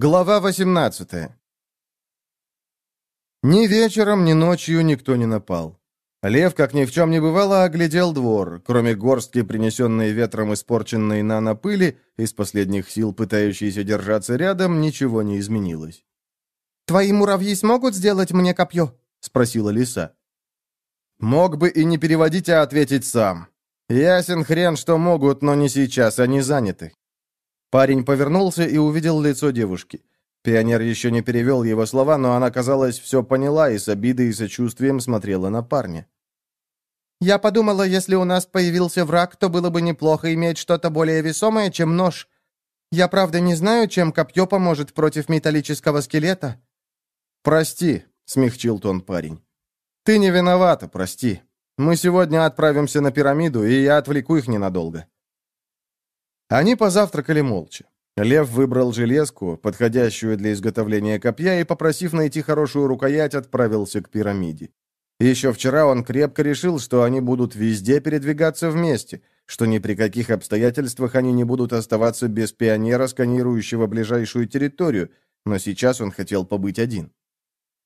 Глава 18 Ни вечером, ни ночью никто не напал. Лев, как ни в чем не бывало, оглядел двор, кроме горстки, принесенной ветром испорченной нанопыли, из последних сил пытающейся держаться рядом, ничего не изменилось. «Твои муравьи смогут сделать мне копье?» — спросила лиса. «Мог бы и не переводить, а ответить сам. Ясен хрен, что могут, но не сейчас, они заняты». Парень повернулся и увидел лицо девушки. Пионер еще не перевел его слова, но она, казалось, все поняла и с обидой и сочувствием смотрела на парня. «Я подумала, если у нас появился враг, то было бы неплохо иметь что-то более весомое, чем нож. Я правда не знаю, чем копье поможет против металлического скелета». «Прости», — смягчил тон парень. «Ты не виновата, прости. Мы сегодня отправимся на пирамиду, и я отвлеку их ненадолго». Они позавтракали молча. Лев выбрал железку, подходящую для изготовления копья, и, попросив найти хорошую рукоять, отправился к пирамиде. Еще вчера он крепко решил, что они будут везде передвигаться вместе, что ни при каких обстоятельствах они не будут оставаться без пионера, сканирующего ближайшую территорию, но сейчас он хотел побыть один.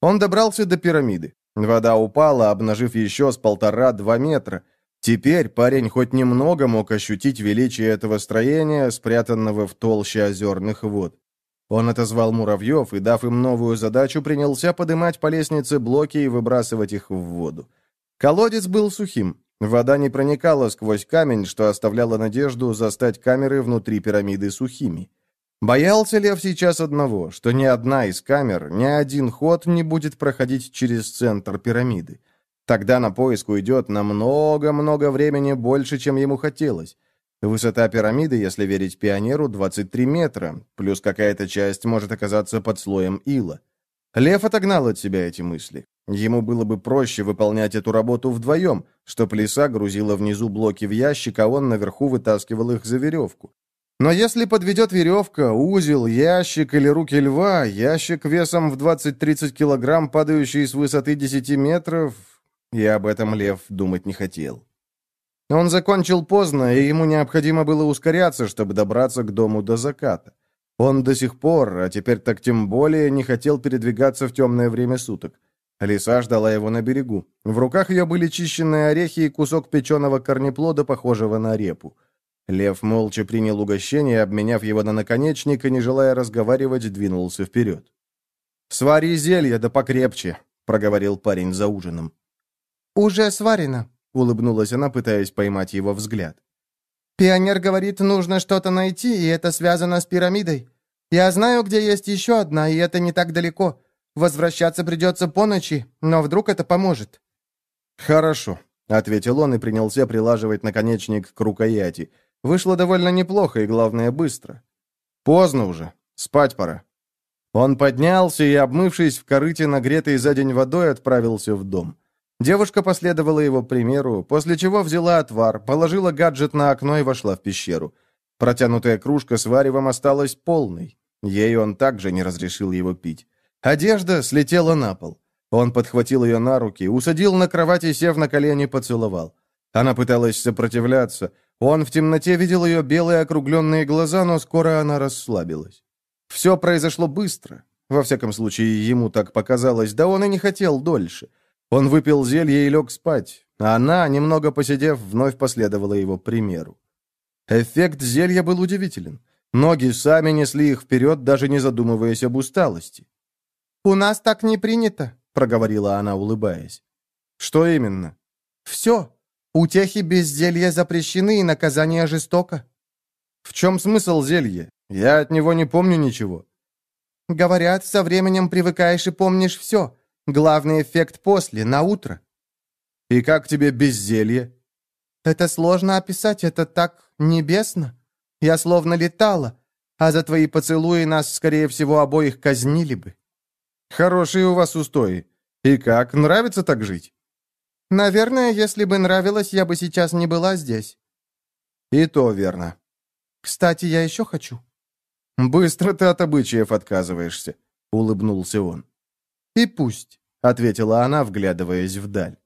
Он добрался до пирамиды. Вода упала, обнажив еще с полтора-два метра. Теперь парень хоть немного мог ощутить величие этого строения, спрятанного в толще озерных вод. Он отозвал муравьев и, дав им новую задачу, принялся подымать по лестнице блоки и выбрасывать их в воду. Колодец был сухим. Вода не проникала сквозь камень, что оставляло надежду застать камеры внутри пирамиды сухими. Боялся Лев сейчас одного, что ни одна из камер, ни один ход не будет проходить через центр пирамиды. Тогда на поиск уйдет на много-много времени больше, чем ему хотелось. Высота пирамиды, если верить пионеру, 23 метра, плюс какая-то часть может оказаться под слоем ила. Лев отогнал от себя эти мысли. Ему было бы проще выполнять эту работу вдвоем, что лиса грузила внизу блоки в ящик, а он наверху вытаскивал их за веревку. Но если подведет веревка, узел, ящик или руки льва, ящик весом в 20-30 килограмм, падающий с высоты 10 метров, и об этом лев думать не хотел. Он закончил поздно, и ему необходимо было ускоряться, чтобы добраться к дому до заката. Он до сих пор, а теперь так тем более, не хотел передвигаться в темное время суток. Лиса ждала его на берегу. В руках ее были чищенные орехи и кусок печеного корнеплода, похожего на репу. Лев молча принял угощение, обменяв его на наконечник и, не желая разговаривать, двинулся вперед. «Свари зелье, да покрепче», — проговорил парень за ужином. «Уже сварено», — улыбнулась она, пытаясь поймать его взгляд. «Пионер говорит, нужно что-то найти, и это связано с пирамидой. Я знаю, где есть еще одна, и это не так далеко. Возвращаться придется по ночи, но вдруг это поможет». «Хорошо», — ответил он и принялся прилаживать наконечник к рукояти. Вышло довольно неплохо и, главное, быстро. Поздно уже. Спать пора. Он поднялся и, обмывшись в корыте, нагретой за день водой, отправился в дом. Девушка последовала его примеру, после чего взяла отвар, положила гаджет на окно и вошла в пещеру. Протянутая кружка с варевом осталась полной. Ей он также не разрешил его пить. Одежда слетела на пол. Он подхватил ее на руки, усадил на кровати, сев на колени, поцеловал. Она пыталась сопротивляться. Он в темноте видел ее белые округленные глаза, но скоро она расслабилась. Все произошло быстро. Во всяком случае, ему так показалось, да он и не хотел дольше. Он выпил зелье и лег спать, а она, немного посидев, вновь последовала его примеру. Эффект зелья был удивителен. Ноги сами несли их вперед, даже не задумываясь об усталости. «У нас так не принято», — проговорила она, улыбаясь. «Что именно?» «Все. Утехи без зелья запрещены, и наказание жестоко». «В чем смысл зелья? Я от него не помню ничего». «Говорят, со временем привыкаешь и помнишь все. Главный эффект после, на утро». «И как тебе без зелья?» «Это сложно описать, это так небесно. Я словно летала, а за твои поцелуи нас, скорее всего, обоих казнили бы». «Хорошие у вас устои. И как, нравится так жить?» Наверное, если бы нравилось, я бы сейчас не была здесь. И то верно. Кстати, я еще хочу. Быстро ты от обычаев отказываешься, улыбнулся он. И пусть, ответила она, вглядываясь вдаль.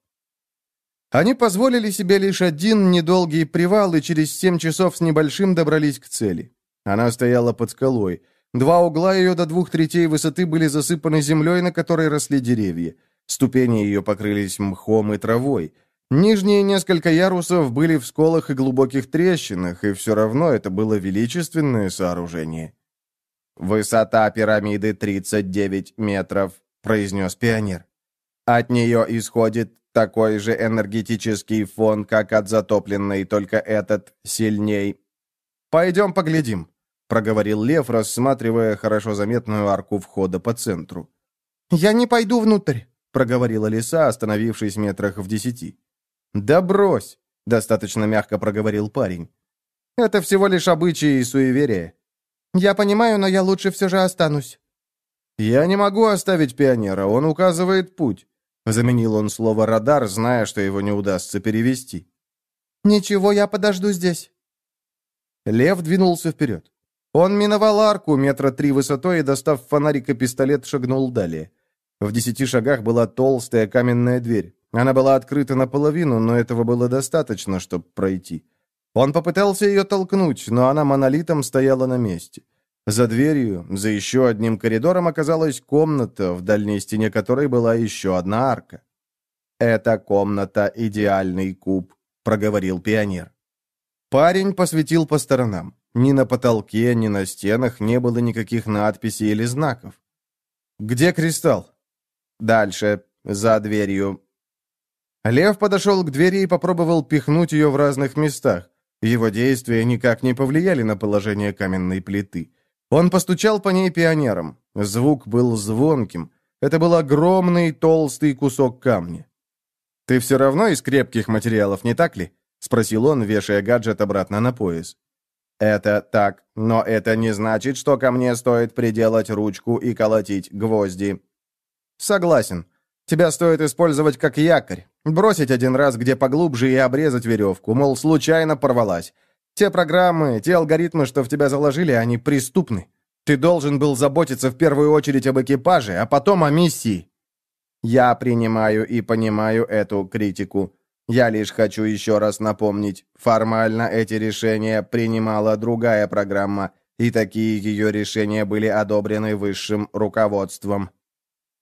Они позволили себе лишь один недолгий привал и через семь часов с небольшим добрались к цели. Она стояла под скалой. Два угла ее до двух третей высоты были засыпаны землей, на которой росли деревья. Ступени ее покрылись мхом и травой. Нижние несколько ярусов были в сколах и глубоких трещинах, и все равно это было величественное сооружение. «Высота пирамиды 39 метров», — произнес пионер. «От нее исходит такой же энергетический фон, как от затопленной, только этот сильней. Пойдем поглядим», — проговорил Лев, рассматривая хорошо заметную арку входа по центру. «Я не пойду внутрь», — проговорила лиса, остановившись метрах в десяти. «Да брось!» — достаточно мягко проговорил парень. «Это всего лишь обычаи и суеверия». «Я понимаю, но я лучше все же останусь». «Я не могу оставить пионера, он указывает путь». Заменил он слово «радар», зная, что его не удастся перевести. «Ничего, я подожду здесь». Лев двинулся вперед. Он миновал арку метра три высотой и, достав фонарик и пистолет, шагнул далее. В десяти шагах была толстая каменная дверь. Она была открыта наполовину, но этого было достаточно, чтобы пройти. Он попытался ее толкнуть, но она монолитом стояла на месте. За дверью, за еще одним коридором оказалась комната, в дальней стене которой была еще одна арка. «Эта комната — идеальный куб», — проговорил пионер. Парень посветил по сторонам. Ни на потолке, ни на стенах не было никаких надписей или знаков. «Где кристалл?» «Дальше, за дверью, Лев подошел к двери и попробовал пихнуть ее в разных местах. Его действия никак не повлияли на положение каменной плиты. Он постучал по ней пионером. Звук был звонким. Это был огромный толстый кусок камня. «Ты все равно из крепких материалов, не так ли?» — спросил он, вешая гаджет обратно на пояс. «Это так, но это не значит, что ко мне стоит приделать ручку и колотить гвозди». «Согласен. Тебя стоит использовать как якорь. Бросить один раз где поглубже и обрезать веревку, мол, случайно порвалась. Те программы, те алгоритмы, что в тебя заложили, они преступны. Ты должен был заботиться в первую очередь об экипаже, а потом о миссии. Я принимаю и понимаю эту критику. Я лишь хочу еще раз напомнить, формально эти решения принимала другая программа, и такие ее решения были одобрены высшим руководством.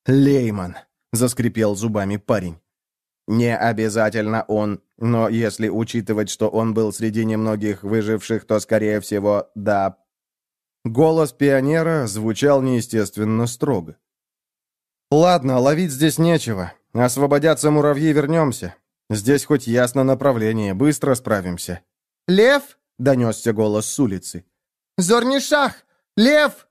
Лейман заскрипел зубами парень. Не обязательно он, но если учитывать, что он был среди немногих выживших, то, скорее всего, да. Голос пионера звучал неестественно строго. «Ладно, ловить здесь нечего. Освободятся муравьи, вернемся. Здесь хоть ясно направление, быстро справимся». «Лев?» — донесся голос с улицы. «Зорнишах! Лев!»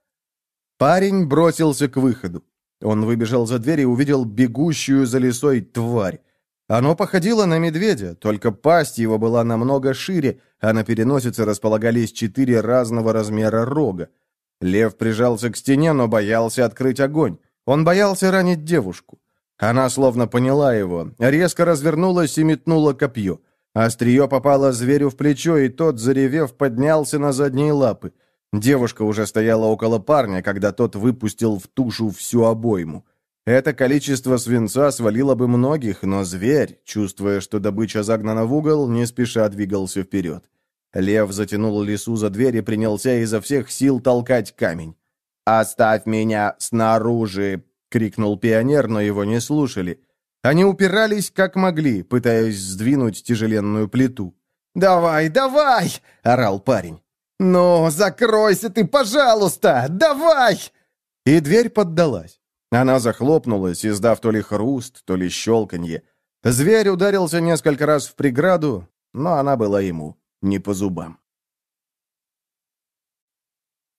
Парень бросился к выходу. Он выбежал за дверь и увидел бегущую за лесой тварь. Оно походило на медведя, только пасть его была намного шире, а на переносице располагались четыре разного размера рога. Лев прижался к стене, но боялся открыть огонь. Он боялся ранить девушку. Она словно поняла его, резко развернулась и метнула копье. Острие попало зверю в плечо, и тот, заревев, поднялся на задние лапы. Девушка уже стояла около парня, когда тот выпустил в тушу всю обойму. Это количество свинца свалило бы многих, но зверь, чувствуя, что добыча загнана в угол, не спеша двигался вперед. Лев затянул лису за дверь и принялся изо всех сил толкать камень. «Оставь меня снаружи!» — крикнул пионер, но его не слушали. Они упирались как могли, пытаясь сдвинуть тяжеленную плиту. «Давай, давай!» — орал парень. «Ну, закройся ты, пожалуйста! Давай!» И дверь поддалась. Она захлопнулась, издав то ли хруст, то ли щелканье. Зверь ударился несколько раз в преграду, но она была ему не по зубам.